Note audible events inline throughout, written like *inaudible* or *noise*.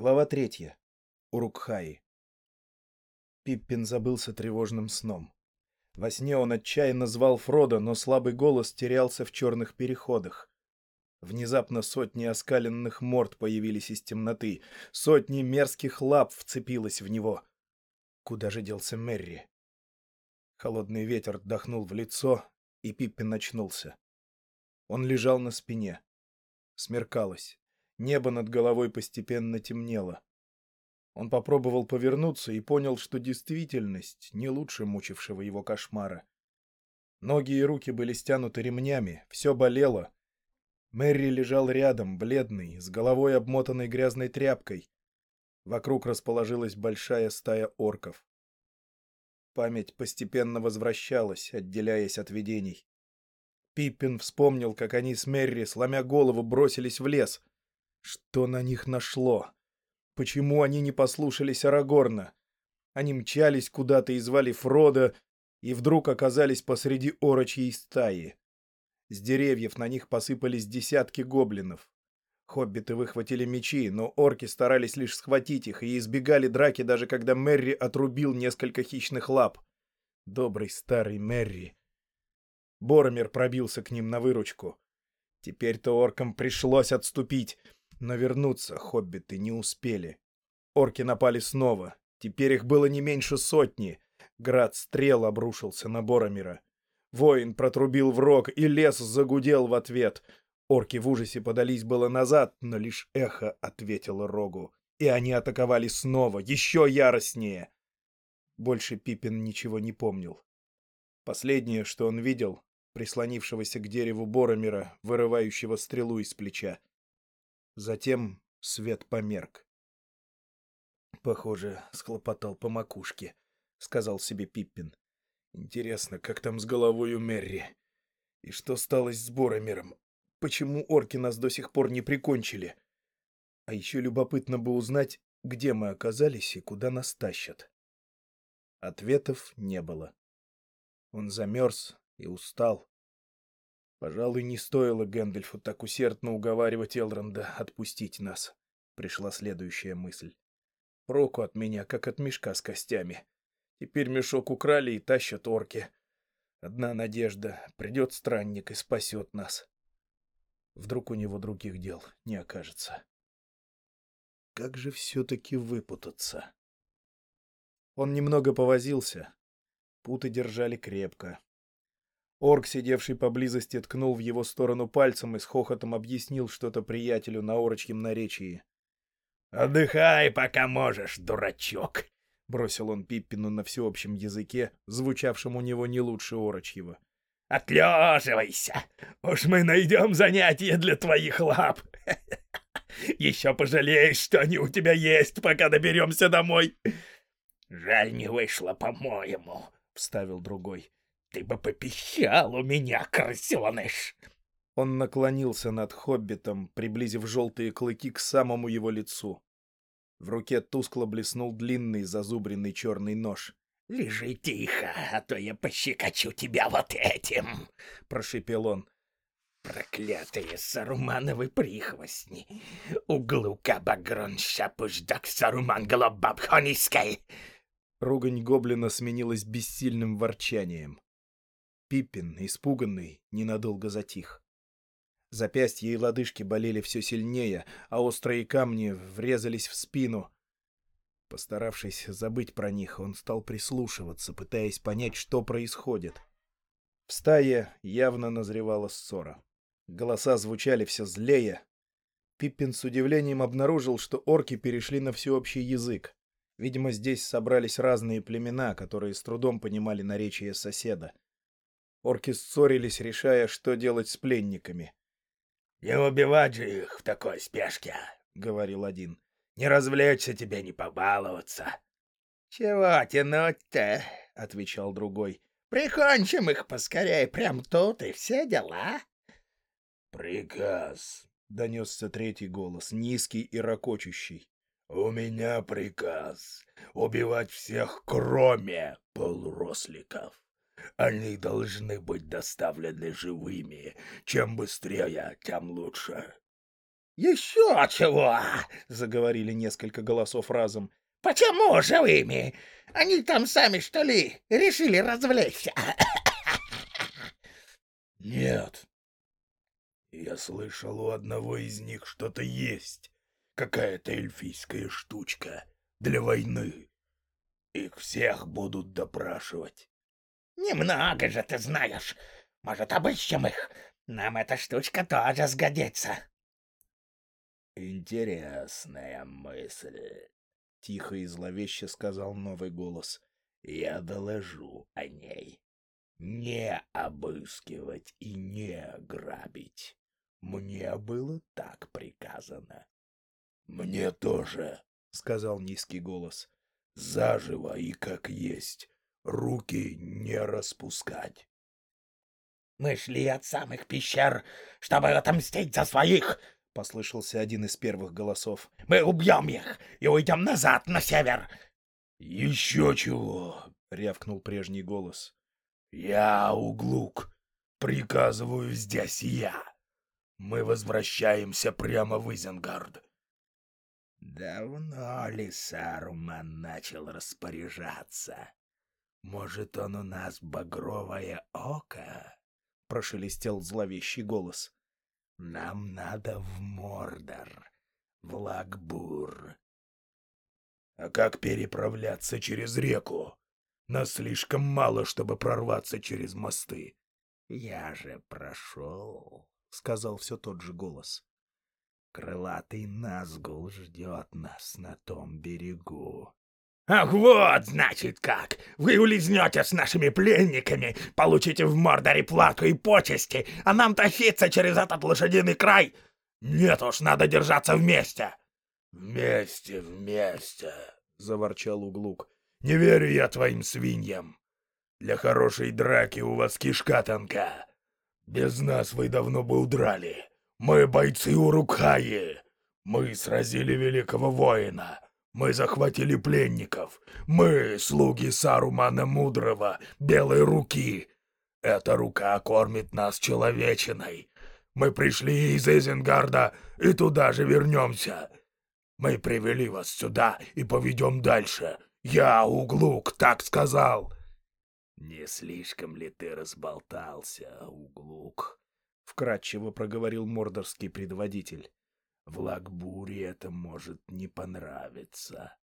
Глава третья. Урукхаи. Пиппин забылся тревожным сном. Во сне он отчаянно звал Фрода, но слабый голос терялся в черных переходах. Внезапно сотни оскаленных морд появились из темноты. Сотни мерзких лап вцепилось в него. Куда же делся Мерри? Холодный ветер дохнул в лицо, и Пиппин очнулся. Он лежал на спине. Смеркалось. Небо над головой постепенно темнело. Он попробовал повернуться и понял, что действительность не лучше мучившего его кошмара. Ноги и руки были стянуты ремнями, все болело. Мэри лежал рядом, бледный, с головой обмотанной грязной тряпкой. Вокруг расположилась большая стая орков. Память постепенно возвращалась, отделяясь от видений. Пиппин вспомнил, как они с Мерри, сломя голову, бросились в лес. Что на них нашло? Почему они не послушались Арагорна? Они мчались куда-то и звали Фрода, и вдруг оказались посреди орочьей стаи. С деревьев на них посыпались десятки гоблинов. Хоббиты выхватили мечи, но орки старались лишь схватить их и избегали драки, даже когда Мерри отрубил несколько хищных лап. Добрый старый Мерри. Боромер пробился к ним на выручку. Теперь-то оркам пришлось отступить. Но вернуться хоббиты не успели. Орки напали снова. Теперь их было не меньше сотни. Град стрел обрушился на Боромира. Воин протрубил в рог, и лес загудел в ответ. Орки в ужасе подались было назад, но лишь эхо ответило рогу. И они атаковали снова, еще яростнее. Больше Пипин ничего не помнил. Последнее, что он видел, прислонившегося к дереву Боромира, вырывающего стрелу из плеча. Затем свет померк. «Похоже, схлопотал по макушке», — сказал себе Пиппин. «Интересно, как там с головой у Мерри? И что стало с Боромером? Почему орки нас до сих пор не прикончили? А еще любопытно бы узнать, где мы оказались и куда нас тащат». Ответов не было. Он замерз и устал. Пожалуй, не стоило Гэндальфу так усердно уговаривать Элронда отпустить нас. Пришла следующая мысль. Проку от меня, как от мешка с костями. Теперь мешок украли и тащат орки. Одна надежда. Придет странник и спасет нас. Вдруг у него других дел не окажется. Как же все-таки выпутаться? Он немного повозился. Путы держали крепко. Орк, сидевший поблизости, ткнул в его сторону пальцем и с хохотом объяснил что-то приятелю на орочьем наречии. «Отдыхай, пока можешь, дурачок!» — бросил он Пиппину на всеобщем языке, звучавшем у него не лучше орочьего. «Отлеживайся! Уж мы найдем занятие для твоих лап! *laughs* Еще пожалеешь, что они у тебя есть, пока доберемся домой!» «Жаль, не вышло, по-моему», — вставил другой. Ты бы попищал у меня, крысеныш!» Он наклонился над хоббитом, приблизив желтые клыки к самому его лицу. В руке тускло блеснул длинный зазубренный черный нож. «Лежи тихо, а то я пощекочу тебя вот этим!» — прошипел он. «Проклятые сарумановы прихвостни! Углука багрон шапуждак саруман голобабхониской!» Ругань гоблина сменилась бессильным ворчанием. Пиппин, испуганный, ненадолго затих. Запястья и лодыжки болели все сильнее, а острые камни врезались в спину. Постаравшись забыть про них, он стал прислушиваться, пытаясь понять, что происходит. В стае явно назревала ссора. Голоса звучали все злее. Пиппин с удивлением обнаружил, что орки перешли на всеобщий язык. Видимо, здесь собрались разные племена, которые с трудом понимали наречие соседа. Орки ссорились, решая, что делать с пленниками. «Не убивать же их в такой спешке», — говорил один. «Не развлечься тебе, не побаловаться». «Чего тянуть-то?» — отвечал другой. «Прикончим их поскорее прям тут и все дела». «Приказ», — донесся третий голос, низкий и ракочущий. «У меня приказ убивать всех, кроме полуросликов». Они должны быть доставлены живыми. Чем быстрее, тем лучше. Еще чего? Заговорили несколько голосов разом. Почему живыми? Они там сами, что ли, решили развлечься? Нет. Я слышал, у одного из них что-то есть. Какая-то эльфийская штучка для войны. Их всех будут допрашивать. Немного же ты знаешь. Может, обыщем их? Нам эта штучка тоже сгодится. Интересная мысль. Тихо и зловеще сказал новый голос. Я доложу о ней. Не обыскивать и не грабить. Мне было так приказано. Мне тоже, сказал низкий голос. Заживо и как есть. Руки не распускать. Мы шли от самых пещер, чтобы отомстить за своих, — послышался один из первых голосов. «Мы убьем их и уйдем назад, на север!» «Еще чего!» — рявкнул прежний голос. «Я, Углук, приказываю здесь я. Мы возвращаемся прямо в Изенгард». «Давно ли Саруман начал распоряжаться? Может, он у нас багровое око?» — прошелестел зловещий голос. Нам надо в Мордор, в Лагбур. А как переправляться через реку? Нас слишком мало, чтобы прорваться через мосты. Я же прошел, — сказал все тот же голос. Крылатый Назгул ждет нас на том берегу. «Ах, вот, значит, как! Вы улизнете с нашими пленниками, получите в Мордоре плату и почести, а нам тащиться через этот лошадиный край! Нет уж, надо держаться вместе!» «Вместе, вместе!» — заворчал Углук. «Не верю я твоим свиньям! Для хорошей драки у вас кишка тонка! Без нас вы давно бы удрали! Мы бойцы Урукхаи! Мы сразили великого воина!» Мы захватили пленников. Мы, слуги Сарумана Мудрого, Белой Руки. Эта рука кормит нас человечиной. Мы пришли из Эзенгарда и туда же вернемся. Мы привели вас сюда и поведем дальше. Я, Углук, так сказал. Не слишком ли ты разболтался, Углук? Вкратчиво проговорил мордорский предводитель. В Лагбуре это может не понравиться.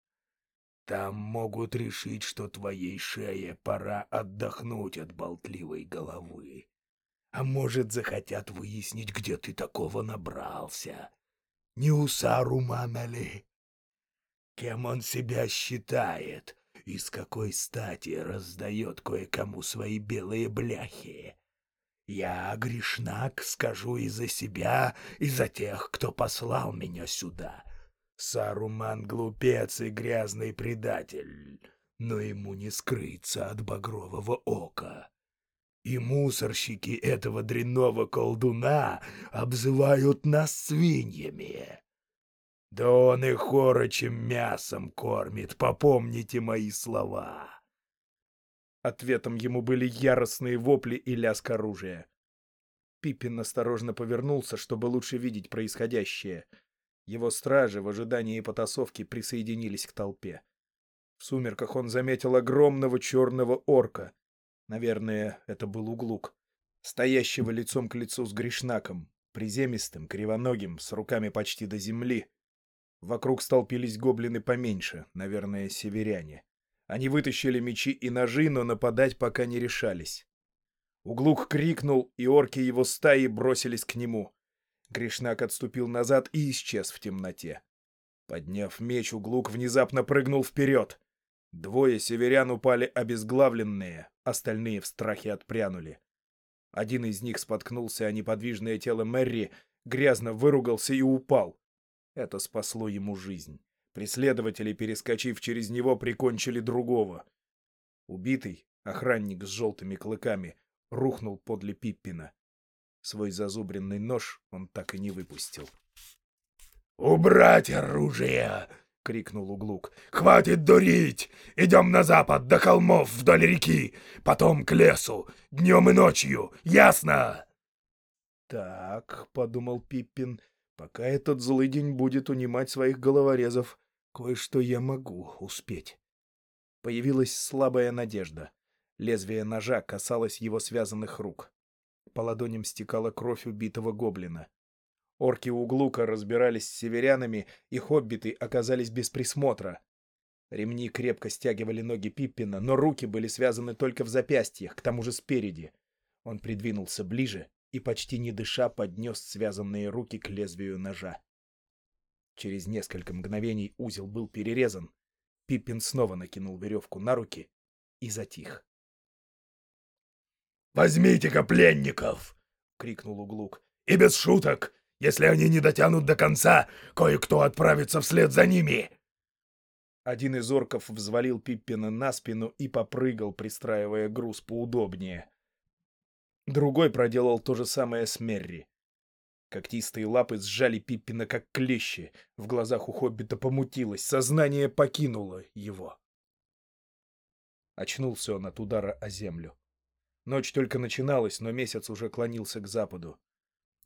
Там могут решить, что твоей шее пора отдохнуть от болтливой головы. А может, захотят выяснить, где ты такого набрался. Не у Сарумана ли? Кем он себя считает и с какой стати раздает кое-кому свои белые бляхи? Я, грешнак, скажу и за себя, и за тех, кто послал меня сюда. Саруман — глупец и грязный предатель, но ему не скрыться от багрового ока. И мусорщики этого дрянного колдуна обзывают нас свиньями. Да он и хорочем мясом кормит, попомните мои слова. Ответом ему были яростные вопли и лязг оружия. Пиппин осторожно повернулся, чтобы лучше видеть происходящее. Его стражи в ожидании потасовки присоединились к толпе. В сумерках он заметил огромного черного орка. Наверное, это был углук. Стоящего лицом к лицу с грешнаком, приземистым, кривоногим, с руками почти до земли. Вокруг столпились гоблины поменьше, наверное, северяне. Они вытащили мечи и ножи, но нападать пока не решались. Углук крикнул, и орки его стаи бросились к нему. Гришнак отступил назад и исчез в темноте. Подняв меч, Углук внезапно прыгнул вперед. Двое северян упали обезглавленные, остальные в страхе отпрянули. Один из них споткнулся о неподвижное тело Мэри, грязно выругался и упал. Это спасло ему жизнь. Преследователи, перескочив через него, прикончили другого. Убитый, охранник с желтыми клыками, рухнул подле Пиппина. Свой зазубренный нож он так и не выпустил. «Убрать оружие!» — крикнул Углук. «Хватит дурить! Идем на запад, до холмов, вдоль реки, потом к лесу, днем и ночью, ясно?» «Так», — подумал Пиппин, Пока этот злый день будет унимать своих головорезов, кое-что я могу успеть. Появилась слабая надежда. Лезвие ножа касалось его связанных рук. По ладоням стекала кровь убитого гоблина. Орки Углука разбирались с северянами, и хоббиты оказались без присмотра. Ремни крепко стягивали ноги Пиппина, но руки были связаны только в запястьях, к тому же спереди. Он придвинулся ближе и, почти не дыша, поднес связанные руки к лезвию ножа. Через несколько мгновений узел был перерезан. Пиппин снова накинул веревку на руки и затих. «Возьмите-ка пленников!» — крикнул Углук. «И без шуток! Если они не дотянут до конца, кое-кто отправится вслед за ними!» Один из орков взвалил Пиппина на спину и попрыгал, пристраивая груз поудобнее. Другой проделал то же самое с Мерри. Когтистые лапы сжали Пиппина как клещи. В глазах у Хоббита помутилось, сознание покинуло его. Очнулся он от удара о землю. Ночь только начиналась, но месяц уже клонился к западу.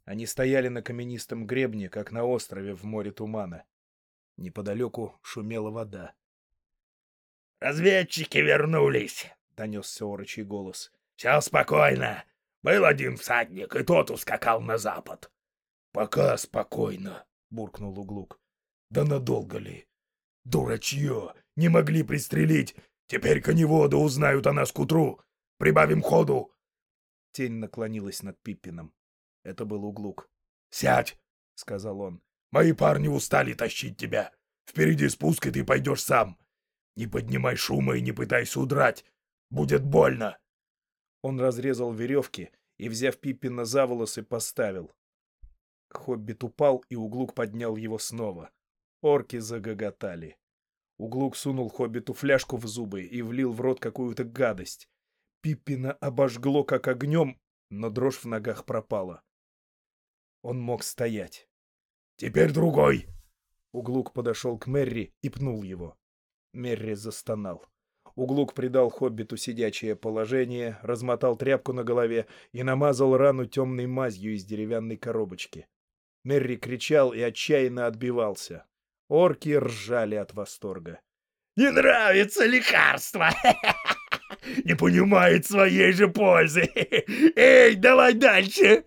Они стояли на каменистом гребне, как на острове в море тумана. Неподалеку шумела вода. «Разведчики вернулись!» — донесся орочий голос. «Все спокойно. Был один всадник, и тот ускакал на запад». «Пока спокойно», — буркнул Углук. «Да надолго ли? Дурачье! Не могли пристрелить! Теперь коневоды узнают о нас к утру! Прибавим ходу!» Тень наклонилась над Пиппином. Это был Углук. «Сядь!» — сказал он. «Мои парни устали тащить тебя. Впереди спуск, и ты пойдешь сам. Не поднимай шума и не пытайся удрать. Будет больно!» Он разрезал веревки и, взяв Пиппина за волосы, поставил. Хоббит упал, и Углук поднял его снова. Орки загоготали. Углук сунул Хоббиту фляжку в зубы и влил в рот какую-то гадость. Пиппина обожгло как огнем, но дрожь в ногах пропала. Он мог стоять. «Теперь другой!» Углук подошел к Мерри и пнул его. Мерри застонал. Углук придал хоббиту сидячее положение, размотал тряпку на голове и намазал рану темной мазью из деревянной коробочки. Мерри кричал и отчаянно отбивался. Орки ржали от восторга. «Не нравится лекарство! *laughs* Не понимает своей же пользы! *laughs* Эй, давай дальше!»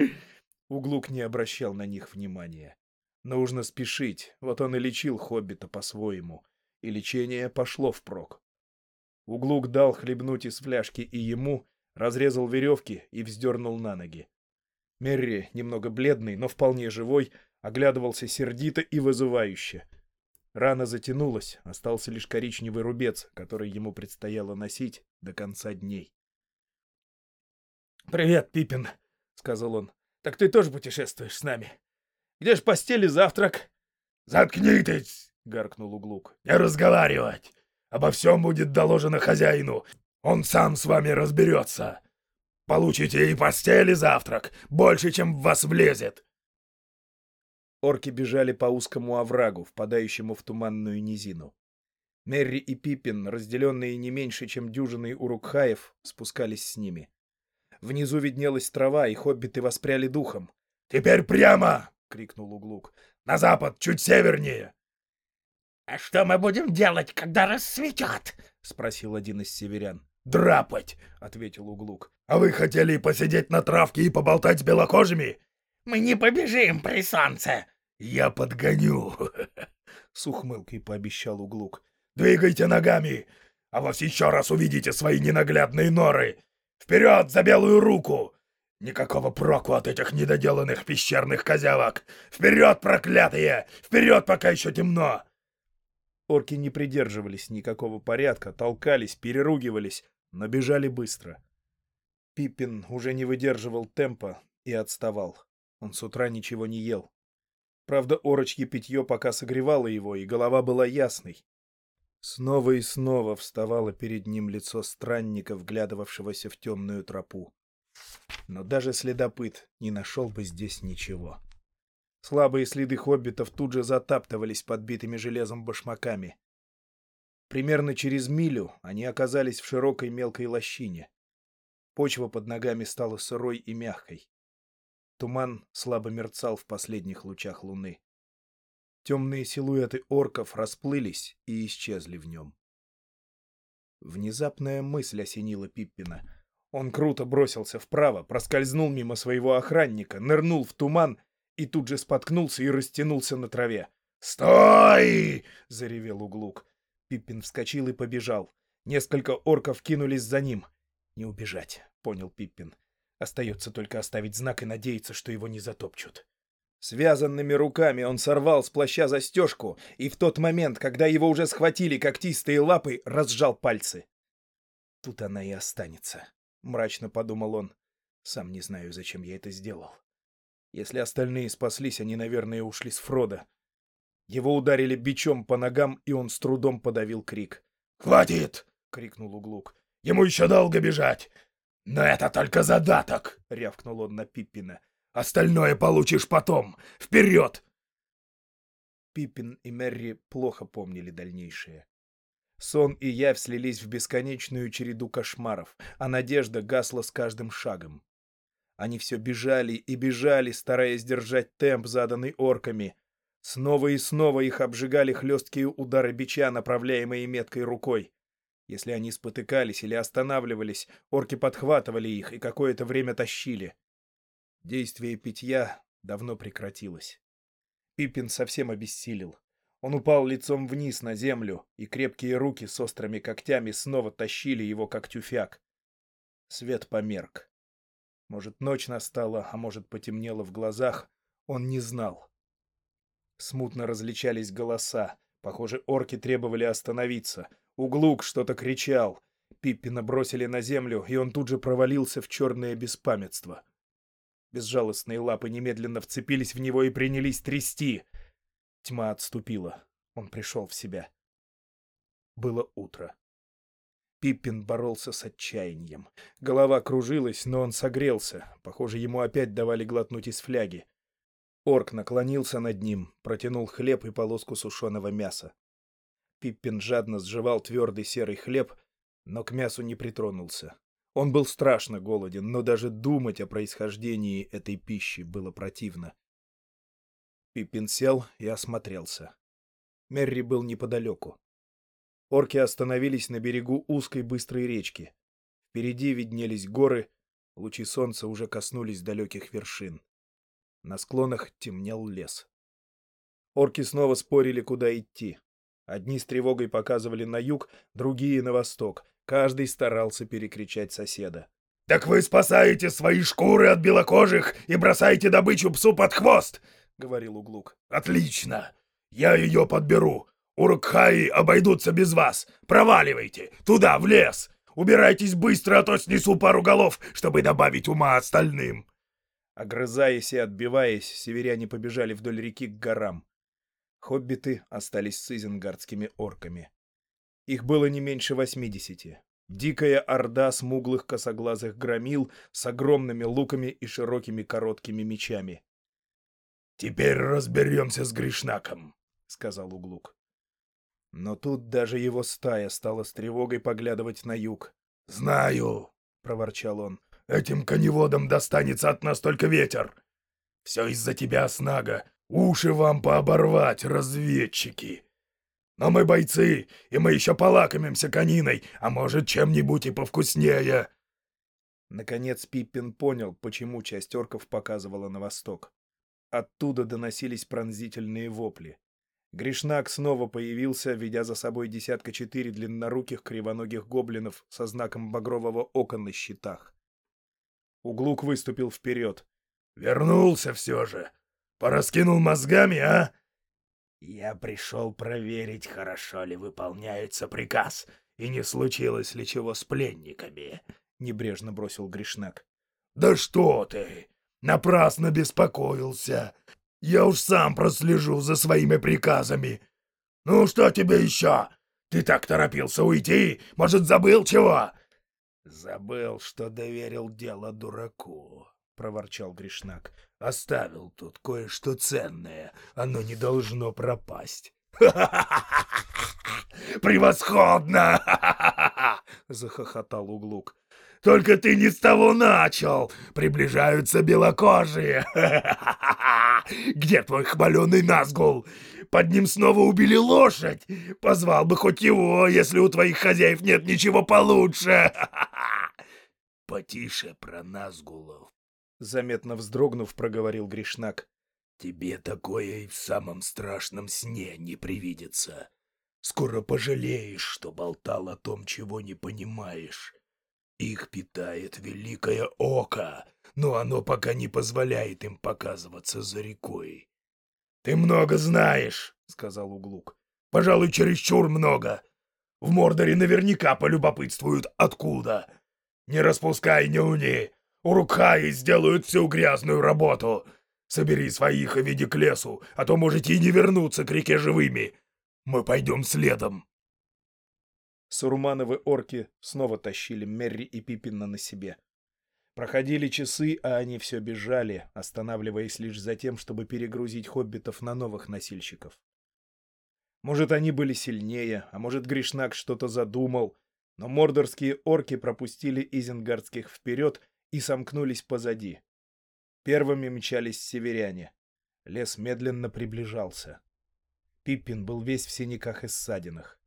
Углук не обращал на них внимания. Нужно спешить, вот он и лечил хоббита по-своему, и лечение пошло впрок. Углук дал хлебнуть из фляжки и ему, разрезал веревки и вздернул на ноги. Мерри, немного бледный, но вполне живой, оглядывался сердито и вызывающе. Рана затянулась, остался лишь коричневый рубец, который ему предстояло носить до конца дней. «Привет, Пипин», — сказал он. «Так ты тоже путешествуешь с нами? Где ж постель и завтрак?» «Заткнитесь!» — гаркнул Углук. «Не разговаривать! Обо всем будет доложено хозяину. Он сам с вами разберется. Получите и постель, и завтрак. Больше, чем в вас влезет. Орки бежали по узкому оврагу, впадающему в туманную низину. Мерри и Пиппин, разделенные не меньше, чем дюжиной урукхаев, спускались с ними. Внизу виднелась трава, и хоббиты воспряли духом. «Теперь прямо!» — крикнул Углук. «На запад, чуть севернее!» «А что мы будем делать, когда рассветет?» — спросил один из северян. «Драпать!» — ответил Углук. «А вы хотели посидеть на травке и поболтать с белокожими?» «Мы не побежим при солнце!» «Я подгоню!» — с ухмылкой пообещал Углук. «Двигайте ногами, а вас еще раз увидите свои ненаглядные норы! Вперед за белую руку! Никакого проку от этих недоделанных пещерных козявок! Вперед, проклятые! Вперед, пока еще темно!» Орки не придерживались никакого порядка, толкались, переругивались, но бежали быстро. Пиппин уже не выдерживал темпа и отставал. Он с утра ничего не ел. Правда, орочье питье пока согревало его, и голова была ясной. Снова и снова вставало перед ним лицо странника, вглядывавшегося в темную тропу. Но даже следопыт не нашел бы здесь ничего. Слабые следы хоббитов тут же затаптывались подбитыми железом башмаками. Примерно через милю они оказались в широкой мелкой лощине. Почва под ногами стала сырой и мягкой. Туман слабо мерцал в последних лучах луны. Темные силуэты орков расплылись и исчезли в нем. Внезапная мысль осенила Пиппина. Он круто бросился вправо, проскользнул мимо своего охранника, нырнул в туман и тут же споткнулся и растянулся на траве. «Стой!» — заревел Углук. Пиппин вскочил и побежал. Несколько орков кинулись за ним. «Не убежать», — понял Пиппин. «Остается только оставить знак и надеяться, что его не затопчут». Связанными руками он сорвал с плаща застежку, и в тот момент, когда его уже схватили когтистые лапы, разжал пальцы. «Тут она и останется», — мрачно подумал он. «Сам не знаю, зачем я это сделал. Если остальные спаслись, они, наверное, ушли с Фрода». Его ударили бичом по ногам, и он с трудом подавил крик. «Хватит!» — крикнул Углук. «Ему еще долго бежать! Но это только задаток!» — рявкнул он на Пиппина. Остальное получишь потом. Вперед!» Пиппин и Мерри плохо помнили дальнейшее. Сон и явь слились в бесконечную череду кошмаров, а надежда гасла с каждым шагом. Они все бежали и бежали, стараясь держать темп, заданный орками. Снова и снова их обжигали хлесткие удары бича, направляемые меткой рукой. Если они спотыкались или останавливались, орки подхватывали их и какое-то время тащили. Действие питья давно прекратилось. Пиппин совсем обессилел. Он упал лицом вниз на землю, и крепкие руки с острыми когтями снова тащили его, как тюфяк. Свет померк. Может, ночь настала, а может, потемнело в глазах. Он не знал. Смутно различались голоса. Похоже, орки требовали остановиться. Углук что-то кричал. Пиппина бросили на землю, и он тут же провалился в черное беспамятство. Безжалостные лапы немедленно вцепились в него и принялись трясти. Тьма отступила. Он пришел в себя. Было утро. Пиппин боролся с отчаянием. Голова кружилась, но он согрелся. Похоже, ему опять давали глотнуть из фляги. Орк наклонился над ним, протянул хлеб и полоску сушеного мяса. Пиппин жадно сживал твердый серый хлеб, но к мясу не притронулся. Он был страшно голоден, но даже думать о происхождении этой пищи было противно. Пиппин сел и осмотрелся. Мерри был неподалеку. Орки остановились на берегу узкой быстрой речки. Впереди виднелись горы, лучи солнца уже коснулись далеких вершин. На склонах темнел лес. Орки снова спорили, куда идти. Одни с тревогой показывали на юг, другие — на восток, Каждый старался перекричать соседа. «Так вы спасаете свои шкуры от белокожих и бросаете добычу псу под хвост!» — говорил Углук. «Отлично! Я ее подберу. Урукхаи обойдутся без вас. Проваливайте! Туда, в лес! Убирайтесь быстро, а то снесу пару голов, чтобы добавить ума остальным!» Огрызаясь и отбиваясь, северяне побежали вдоль реки к горам. Хоббиты остались с изенгардскими орками. Их было не меньше восьмидесяти. Дикая орда смуглых косоглазых громил с огромными луками и широкими короткими мечами. «Теперь разберемся с Гришнаком», — сказал Углук. Но тут даже его стая стала с тревогой поглядывать на юг. «Знаю», — проворчал он, — «этим коневодам достанется от нас только ветер. Все из-за тебя, Снага. Уши вам пооборвать, разведчики. Но мы бойцы, и мы еще полакомимся кониной, а может, чем-нибудь и повкуснее!» Наконец Пиппин понял, почему часть орков показывала на восток. Оттуда доносились пронзительные вопли. Гришнак снова появился, ведя за собой десятка четыре длинноруких кривоногих гоблинов со знаком багрового ока на щитах. Углук выступил вперед. «Вернулся все же! Пораскинул мозгами, а? «Я пришел проверить, хорошо ли выполняется приказ, и не случилось ли чего с пленниками», — небрежно бросил Гришнак. «Да что ты! Напрасно беспокоился! Я уж сам прослежу за своими приказами! Ну, что тебе еще? Ты так торопился уйти? Может, забыл чего?» «Забыл, что доверил дело дураку», — проворчал Гришнак. Оставил тут кое-что ценное. Оно не должно пропасть. *laughs* Превосходно! *laughs* Захохотал Углук. Только ты не с того начал! Приближаются белокожие! *laughs* Где твой хваленый Назгул? Под ним снова убили лошадь! Позвал бы хоть его, если у твоих хозяев нет ничего получше! *laughs* Потише про Назгулов. Заметно вздрогнув, проговорил Гришнак. Тебе такое и в самом страшном сне не привидится. Скоро пожалеешь, что болтал о том, чего не понимаешь. Их питает великое око, но оно пока не позволяет им показываться за рекой. — Ты много знаешь, — сказал Углук. — Пожалуй, чересчур много. В Мордоре наверняка полюбопытствуют, откуда. Не распускай нюни. Урукхаи сделают всю грязную работу. Собери своих и веди к лесу, а то можете и не вернуться к реке живыми. Мы пойдем следом. Сурмановы орки снова тащили Мерри и Пиппина на себе. Проходили часы, а они все бежали, останавливаясь лишь за тем, чтобы перегрузить хоббитов на новых носильщиков. Может, они были сильнее, а может, Гришнак что-то задумал, но мордорские орки пропустили изенгардских вперед и сомкнулись позади. Первыми мчались северяне. Лес медленно приближался. Пиппин был весь в синяках и ссадинах.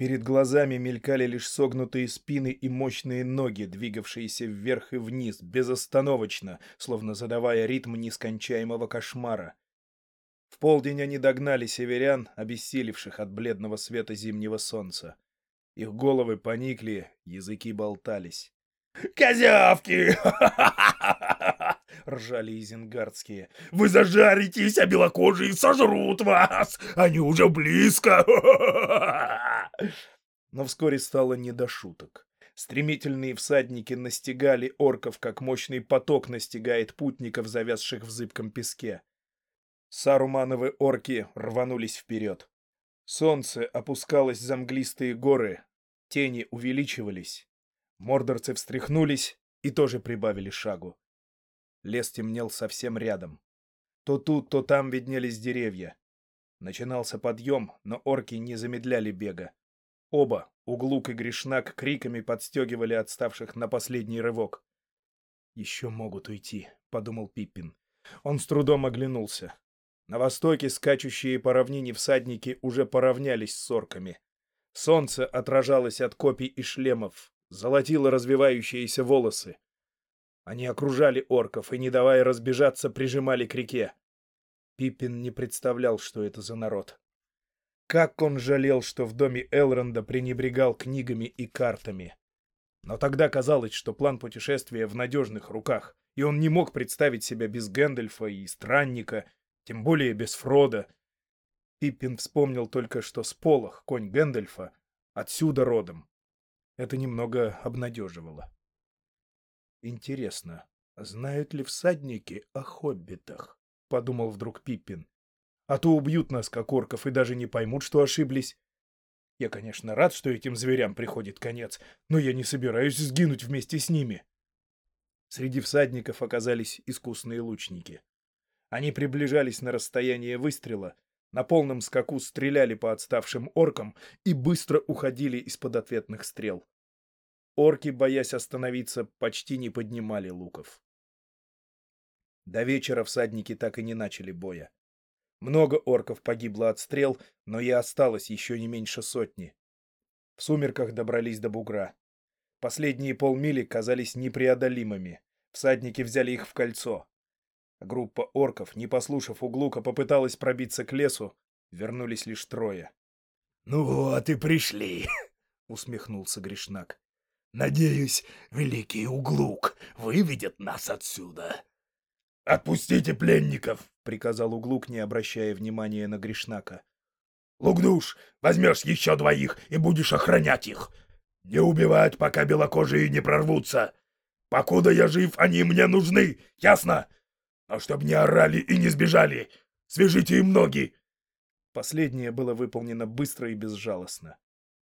Перед глазами мелькали лишь согнутые спины и мощные ноги, двигавшиеся вверх и вниз, безостановочно, словно задавая ритм нескончаемого кошмара. В полдень они догнали северян, обессилевших от бледного света зимнего солнца. Их головы поникли, языки болтались. «Козявки!» *laughs* — ржали изенгардские. «Вы зажаритесь, а белокожие сожрут вас! Они уже близко!» Но вскоре стало не до шуток. Стремительные всадники настигали орков, как мощный поток настигает путников, завязших в зыбком песке. Сарумановы орки рванулись вперед. Солнце опускалось за мглистые горы, тени увеличивались. Мордорцы встряхнулись и тоже прибавили шагу. Лес темнел совсем рядом. То тут, то там виднелись деревья. Начинался подъем, но орки не замедляли бега. Оба, Углук и Гришнак, криками подстегивали отставших на последний рывок. «Еще могут уйти», — подумал Пиппин. Он с трудом оглянулся. На востоке скачущие по равнине всадники уже поравнялись с орками. Солнце отражалось от копий и шлемов, золотило развивающиеся волосы. Они окружали орков и, не давая разбежаться, прижимали к реке. Пиппин не представлял, что это за народ. Как он жалел, что в доме Элронда пренебрегал книгами и картами. Но тогда казалось, что план путешествия в надежных руках, и он не мог представить себя без Гэндальфа и Странника, тем более без Фрода. Пиппин вспомнил только, что Сполох, конь Гэндальфа, отсюда родом. Это немного обнадеживало. Интересно, знают ли всадники о хоббитах? Подумал вдруг Пиппин. А то убьют нас, как орков, и даже не поймут, что ошиблись. Я, конечно, рад, что этим зверям приходит конец, но я не собираюсь сгинуть вместе с ними. Среди всадников оказались искусные лучники. Они приближались на расстояние выстрела, на полном скаку стреляли по отставшим оркам и быстро уходили из-под ответных стрел. Орки, боясь остановиться, почти не поднимали луков. До вечера всадники так и не начали боя. Много орков погибло от стрел, но и осталось еще не меньше сотни. В сумерках добрались до бугра. Последние полмили казались непреодолимыми. Всадники взяли их в кольцо. Группа орков, не послушав углука, попыталась пробиться к лесу. Вернулись лишь трое. — Ну вот и пришли, *laughs* — усмехнулся Гришнак. Надеюсь, великий Углук выведет нас отсюда. — Отпустите пленников, — приказал Углук, не обращая внимания на Гришнака. — Лугдуш, возьмешь еще двоих и будешь охранять их. Не убивать, пока белокожие не прорвутся. Покуда я жив, они мне нужны, ясно? А чтоб не орали и не сбежали, свяжите им ноги. Последнее было выполнено быстро и безжалостно.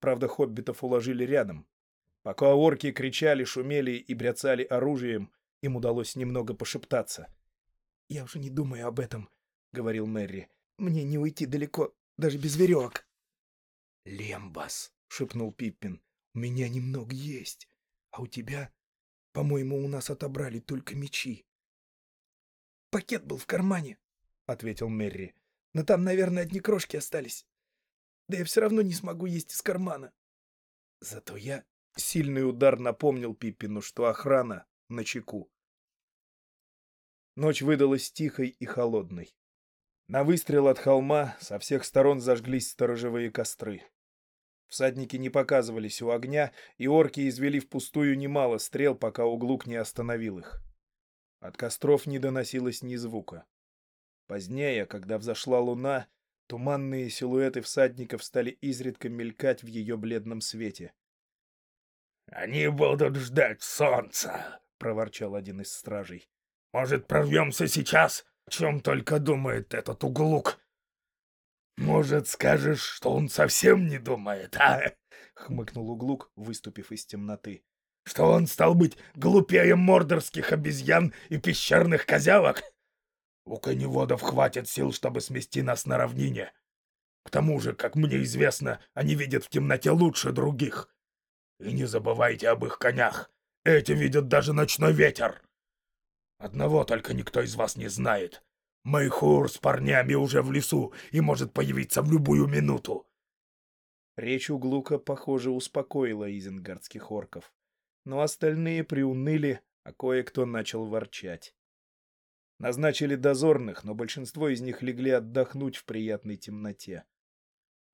Правда, хоббитов уложили рядом, Пока орки кричали, шумели и бряцали оружием, им удалось немного пошептаться. «Я уже не думаю об этом», — говорил Мэри. «Мне не уйти далеко, даже без веревок». «Лембас», — шепнул Пиппин, — «у меня немного есть, а у тебя По-моему, у нас отобрали только мечи. Пакет был в кармане, — ответил Мерри. Но там, наверное, одни крошки остались. Да я все равно не смогу есть из кармана. Зато я... Сильный удар напомнил Пиппину, что охрана на чеку. Ночь выдалась тихой и холодной. На выстрел от холма со всех сторон зажглись сторожевые костры. Всадники не показывались у огня, и орки извели впустую немало стрел, пока углук не остановил их. От костров не доносилось ни звука. Позднее, когда взошла луна, туманные силуэты всадников стали изредка мелькать в ее бледном свете. «Они будут ждать солнца!» — проворчал один из стражей. «Может, прорвемся сейчас? О чем только думает этот углук?» «Может, скажешь, что он совсем не думает, а?» — хмыкнул углук, выступив из темноты. «Что он стал быть глупее мордорских обезьян и пещерных козявок? У коневодов хватит сил, чтобы смести нас на равнине. К тому же, как мне известно, они видят в темноте лучше других. И не забывайте об их конях. Эти видят даже ночной ветер. Одного только никто из вас не знает. Майхур с парнями уже в лесу и может появиться в любую минуту. Речь Углука, похоже, успокоила изенгардских орков. Но остальные приуныли, а кое-кто начал ворчать. Назначили дозорных, но большинство из них легли отдохнуть в приятной темноте.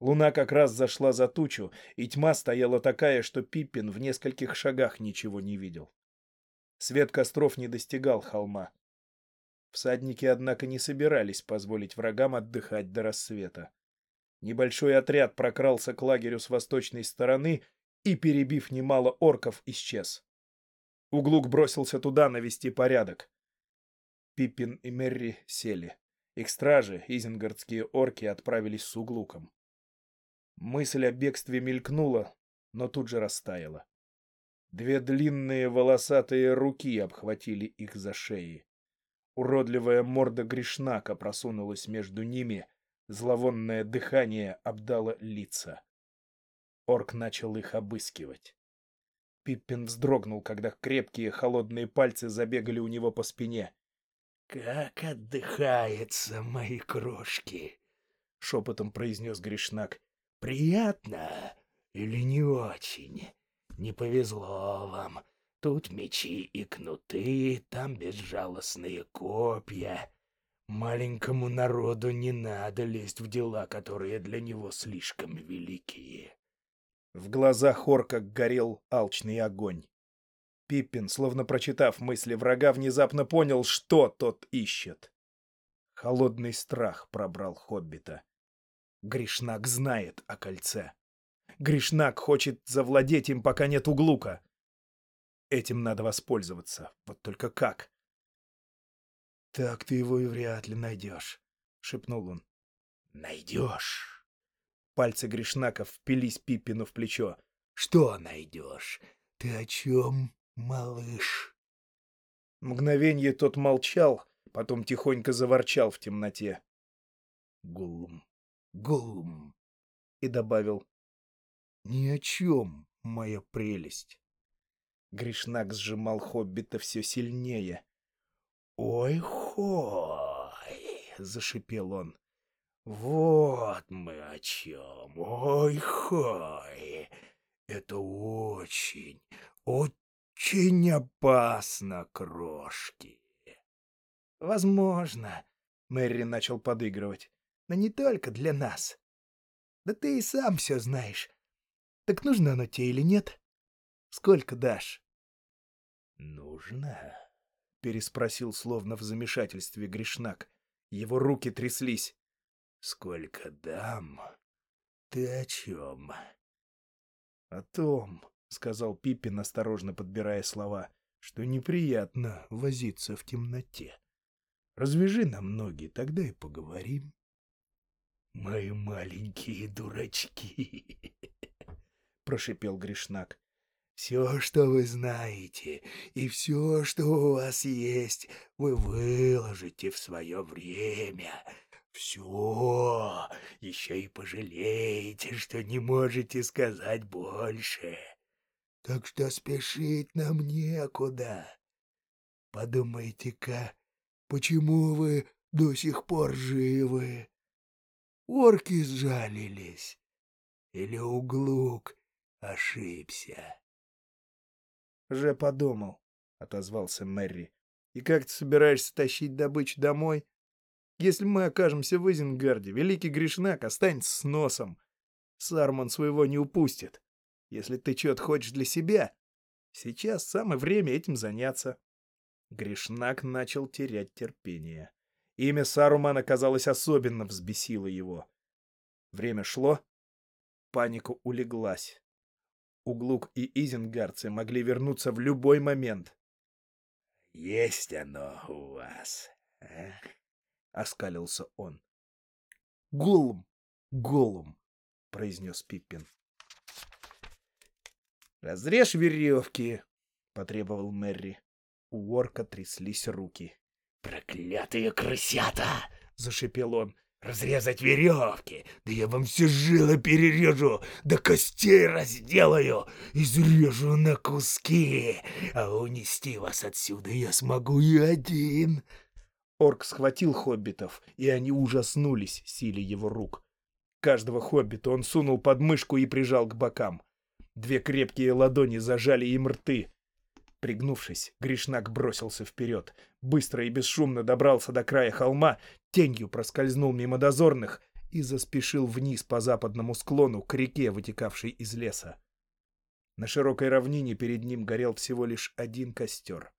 Луна как раз зашла за тучу, и тьма стояла такая, что Пиппин в нескольких шагах ничего не видел. Свет костров не достигал холма. Всадники, однако, не собирались позволить врагам отдыхать до рассвета. Небольшой отряд прокрался к лагерю с восточной стороны и, перебив немало орков, исчез. Углук бросился туда навести порядок. Пиппин и Мерри сели. Их стражи, изенгардские орки, отправились с Углуком. Мысль о бегстве мелькнула, но тут же растаяла. Две длинные волосатые руки обхватили их за шеи. Уродливая морда Гришнака просунулась между ними, зловонное дыхание обдало лица. Орк начал их обыскивать. Пиппин вздрогнул, когда крепкие холодные пальцы забегали у него по спине. — Как отдыхается, мои крошки! — шепотом произнес Гришнак. — Приятно или не очень? Не повезло вам. Тут мечи и кнуты, там безжалостные копья. Маленькому народу не надо лезть в дела, которые для него слишком велики. В глазах орка горел алчный огонь. Пиппин, словно прочитав мысли врага, внезапно понял, что тот ищет. Холодный страх пробрал хоббита. Гришнак знает о кольце. Гришнак хочет завладеть им, пока нет углука. Этим надо воспользоваться. Вот только как? — Так ты его и вряд ли найдешь, — шепнул он. — Найдешь. Пальцы Гришнака впились Пиппину в плечо. — Что найдешь? Ты о чем, малыш? Мгновенье тот молчал, потом тихонько заворчал в темноте. — Гулм, гулм, — и добавил. — Ни о чем, моя прелесть. Гришнак сжимал хоббита все сильнее. «Ой-хой!» — зашипел он. «Вот мы о чем! Ой-хой! Это очень, очень опасно, крошки!» «Возможно», — Мэри начал подыгрывать, — «но не только для нас. Да ты и сам все знаешь. Так нужно оно тебе или нет?» Сколько дашь? — Нужно? — переспросил словно в замешательстве Гришнак. Его руки тряслись. — Сколько дам? Ты о чем? — О том, — сказал Пиппин, осторожно подбирая слова, — что неприятно возиться в темноте. Развяжи нам ноги, тогда и поговорим. — Мои маленькие дурачки! *laughs* — прошипел Гришнак. Все, что вы знаете, и все, что у вас есть, вы выложите в свое время. Все. Еще и пожалеете, что не можете сказать больше. так что спешить нам некуда. Подумайте-ка, почему вы до сих пор живы? Орки сжалились? Или углук ошибся?» «Же подумал», — отозвался Мэри. «И как ты собираешься тащить добычу домой? Если мы окажемся в Изенгарде, великий Гришнак останется с носом. Сарман своего не упустит. Если ты чего-то хочешь для себя, сейчас самое время этим заняться». Гришнак начал терять терпение. Имя Сарумана, казалось, особенно взбесило его. Время шло, паника улеглась. Углук и Изенгардцы могли вернуться в любой момент. — Есть оно у вас, а? — оскалился он. — Голум! Голум! — произнес Пиппин. — Разрежь веревки! — потребовал Мэри. У орка тряслись руки. «Проклятые крысята!» — зашипел он. «Разрезать веревки! Да я вам все жило перережу, до костей разделаю, изрежу на куски, а унести вас отсюда я смогу и один!» Орк схватил хоббитов, и они ужаснулись силе его рук. Каждого хоббита он сунул под мышку и прижал к бокам. Две крепкие ладони зажали им рты. Пригнувшись, Гришнак бросился вперед, быстро и бесшумно добрался до края холма, тенью проскользнул мимо дозорных и заспешил вниз по западному склону к реке, вытекавшей из леса. На широкой равнине перед ним горел всего лишь один костер.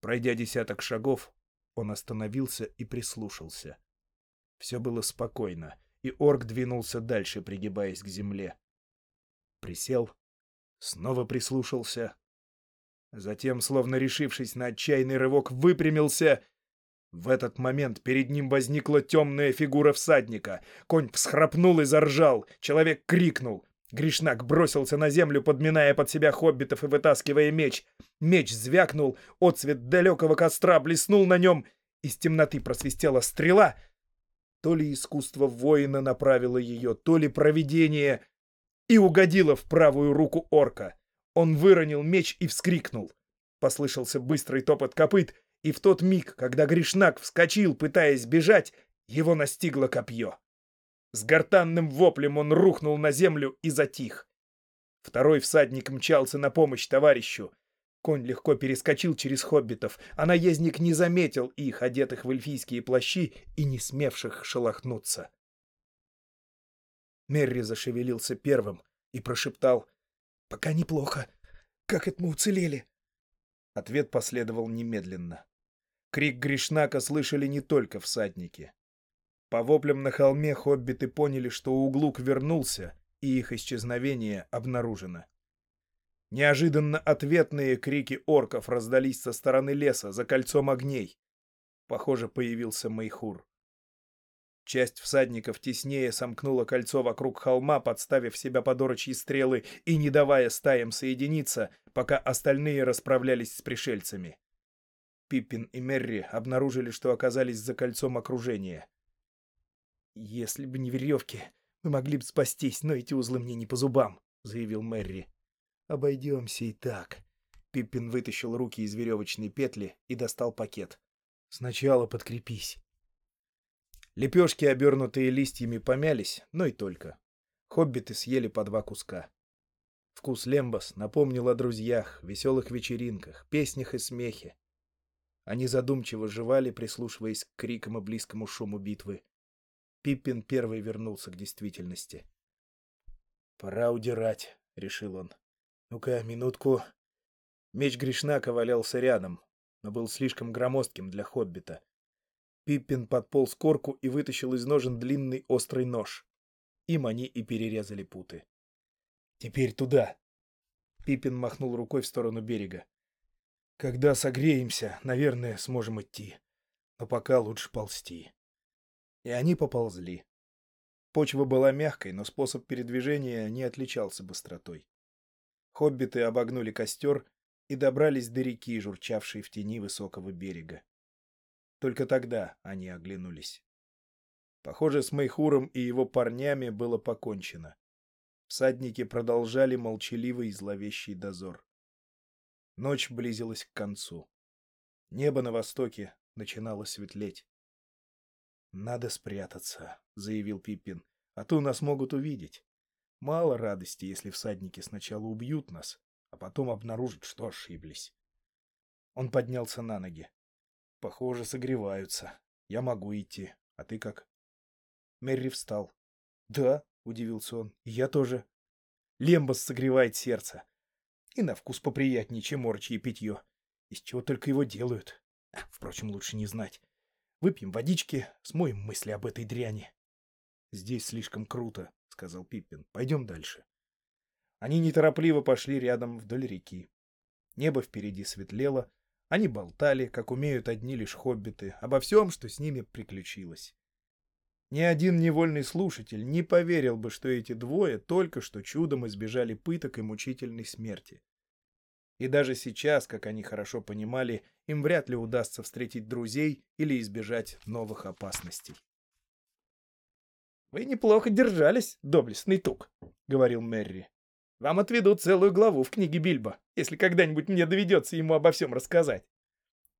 Пройдя десяток шагов, он остановился и прислушался. Все было спокойно, и орк двинулся дальше, пригибаясь к земле. Присел, снова прислушался — Затем, словно решившись на отчаянный рывок, выпрямился. В этот момент перед ним возникла темная фигура всадника. Конь всхрапнул и заржал. Человек крикнул. Гришнак бросился на землю, подминая под себя хоббитов и вытаскивая меч. Меч звякнул, отцвет далекого костра блеснул на нем. Из темноты просвистела стрела. То ли искусство воина направило ее, то ли провидение, и угодило в правую руку орка. Он выронил меч и вскрикнул. Послышался быстрый топот копыт, и в тот миг, когда Гришнак вскочил, пытаясь бежать, его настигло копье. С гортанным воплем он рухнул на землю и затих. Второй всадник мчался на помощь товарищу. Конь легко перескочил через хоббитов, а наездник не заметил их, одетых в эльфийские плащи и не смевших шелохнуться. Мерри зашевелился первым и прошептал Пока неплохо. Как это мы уцелели? Ответ последовал немедленно. Крик Гришнака слышали не только всадники. По воплям на холме хоббиты поняли, что Углук вернулся, и их исчезновение обнаружено. Неожиданно ответные крики орков раздались со стороны леса за кольцом огней. Похоже, появился Майхур. Часть всадников теснее сомкнула кольцо вокруг холма, подставив себя под орочьи стрелы и не давая стаям соединиться, пока остальные расправлялись с пришельцами. Пиппин и Мерри обнаружили, что оказались за кольцом окружения. «Если бы не веревки, мы могли бы спастись, но эти узлы мне не по зубам», — заявил Мерри. «Обойдемся и так». Пиппин вытащил руки из веревочной петли и достал пакет. «Сначала подкрепись». Лепешки, обернутые листьями, помялись, но и только. Хоббиты съели по два куска. Вкус лембас напомнил о друзьях, веселых вечеринках, песнях и смехе. Они задумчиво жевали, прислушиваясь к крикам и близкому шуму битвы. Пиппин первый вернулся к действительности. «Пора удирать», — решил он. «Ну-ка, минутку». Меч Гришнака валялся рядом, но был слишком громоздким для хоббита. Пиппин подполз корку и вытащил из ножен длинный острый нож. Им они и перерезали путы. «Теперь туда!» Пиппин махнул рукой в сторону берега. «Когда согреемся, наверное, сможем идти. Но пока лучше ползти». И они поползли. Почва была мягкой, но способ передвижения не отличался быстротой. Хоббиты обогнули костер и добрались до реки, журчавшей в тени высокого берега. Только тогда они оглянулись. Похоже, с Майхуром и его парнями было покончено. Всадники продолжали молчаливый и зловещий дозор. Ночь близилась к концу. Небо на востоке начинало светлеть. «Надо спрятаться», — заявил Пиппин, — «а то нас могут увидеть. Мало радости, если всадники сначала убьют нас, а потом обнаружат, что ошиблись». Он поднялся на ноги. «Похоже, согреваются. Я могу идти. А ты как?» Мерри встал. «Да», — удивился он, — «я тоже». Лембас согревает сердце. И на вкус поприятнее, чем орчье питье. Из чего только его делают. Впрочем, лучше не знать. Выпьем водички, смоем мысли об этой дряни. — Здесь слишком круто, — сказал Пиппин. — Пойдем дальше. Они неторопливо пошли рядом вдоль реки. Небо впереди светлело. Они болтали, как умеют одни лишь хоббиты, обо всем, что с ними приключилось. Ни один невольный слушатель не поверил бы, что эти двое только что чудом избежали пыток и мучительной смерти. И даже сейчас, как они хорошо понимали, им вряд ли удастся встретить друзей или избежать новых опасностей. «Вы неплохо держались, доблестный тук», — говорил Мерри. «Вам отведут целую главу в книге Бильбо, если когда-нибудь мне доведется ему обо всем рассказать.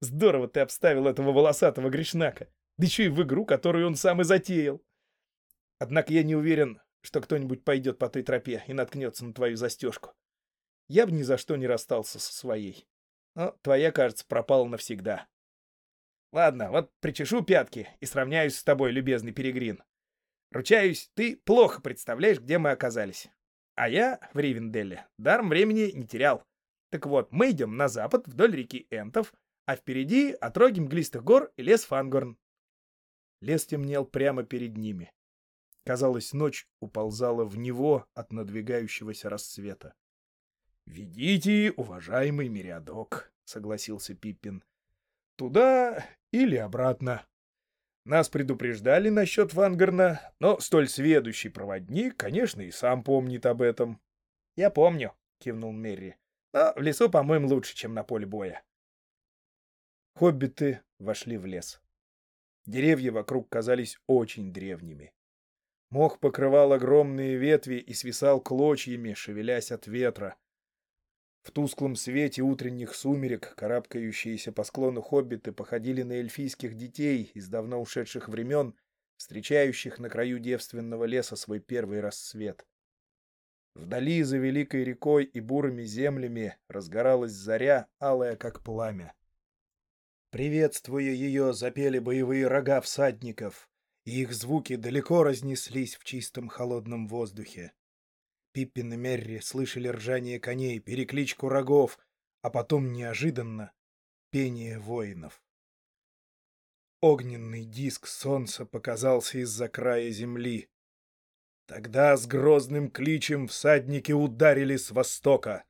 Здорово ты обставил этого волосатого грешнака. Да еще и в игру, которую он сам и затеял. Однако я не уверен, что кто-нибудь пойдет по той тропе и наткнется на твою застежку. Я бы ни за что не расстался со своей. Но твоя, кажется, пропала навсегда. Ладно, вот причешу пятки и сравняюсь с тобой, любезный Перегрин. Ручаюсь, ты плохо представляешь, где мы оказались. А я в Ривенделле даром времени не терял. Так вот, мы идем на запад вдоль реки Энтов, а впереди отроги мглистых гор и лес Фангорн. Лес темнел прямо перед ними. Казалось, ночь уползала в него от надвигающегося рассвета. — Ведите, уважаемый Мириадок, — согласился Пиппин. — Туда или обратно. Нас предупреждали насчет Вангарна, но столь сведущий проводник, конечно, и сам помнит об этом. — Я помню, — кивнул Мерри. — Но в лесу, по-моему, лучше, чем на поле боя. Хоббиты вошли в лес. Деревья вокруг казались очень древними. Мох покрывал огромные ветви и свисал клочьями, шевелясь от ветра. В тусклом свете утренних сумерек карабкающиеся по склону хоббиты походили на эльфийских детей из давно ушедших времен, встречающих на краю девственного леса свой первый рассвет. Вдали за великой рекой и бурыми землями разгоралась заря, алая как пламя. Приветствуя ее, запели боевые рога всадников, и их звуки далеко разнеслись в чистом холодном воздухе. Пиппин и Мерри слышали ржание коней, перекличку рогов, а потом неожиданно пение воинов. Огненный диск солнца показался из-за края земли. Тогда с грозным кличем всадники ударили с востока.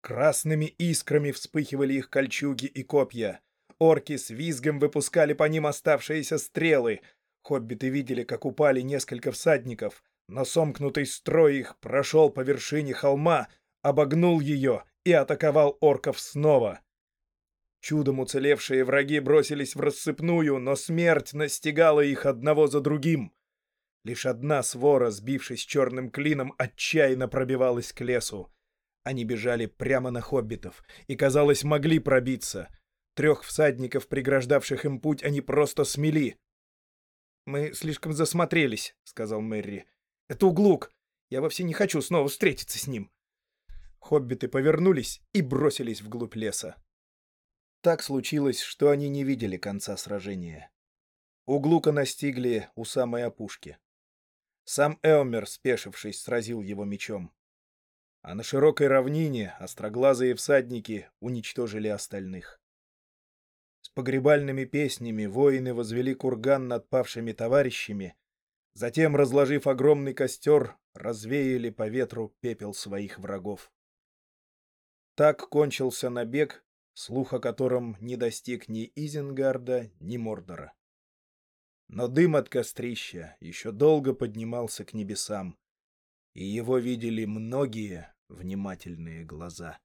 Красными искрами вспыхивали их кольчуги и копья — Орки с визгом выпускали по ним оставшиеся стрелы. Хоббиты видели, как упали несколько всадников, но сомкнутый строй их прошел по вершине холма, обогнул ее и атаковал орков снова. Чудом уцелевшие враги бросились в рассыпную, но смерть настигала их одного за другим. Лишь одна свора, сбившись черным клином, отчаянно пробивалась к лесу. Они бежали прямо на хоббитов и, казалось, могли пробиться — Трех всадников, преграждавших им путь, они просто смели. «Мы слишком засмотрелись», — сказал Мэри. «Это углук. Я вовсе не хочу снова встретиться с ним». Хоббиты повернулись и бросились вглубь леса. Так случилось, что они не видели конца сражения. Углука настигли у самой опушки. Сам Элмер, спешившись, сразил его мечом. А на широкой равнине остроглазые всадники уничтожили остальных. С погребальными песнями воины возвели курган над павшими товарищами, затем, разложив огромный костер, развеяли по ветру пепел своих врагов. Так кончился набег, слух о котором не достиг ни Изенгарда, ни Мордора. Но дым от кострища еще долго поднимался к небесам, и его видели многие внимательные глаза.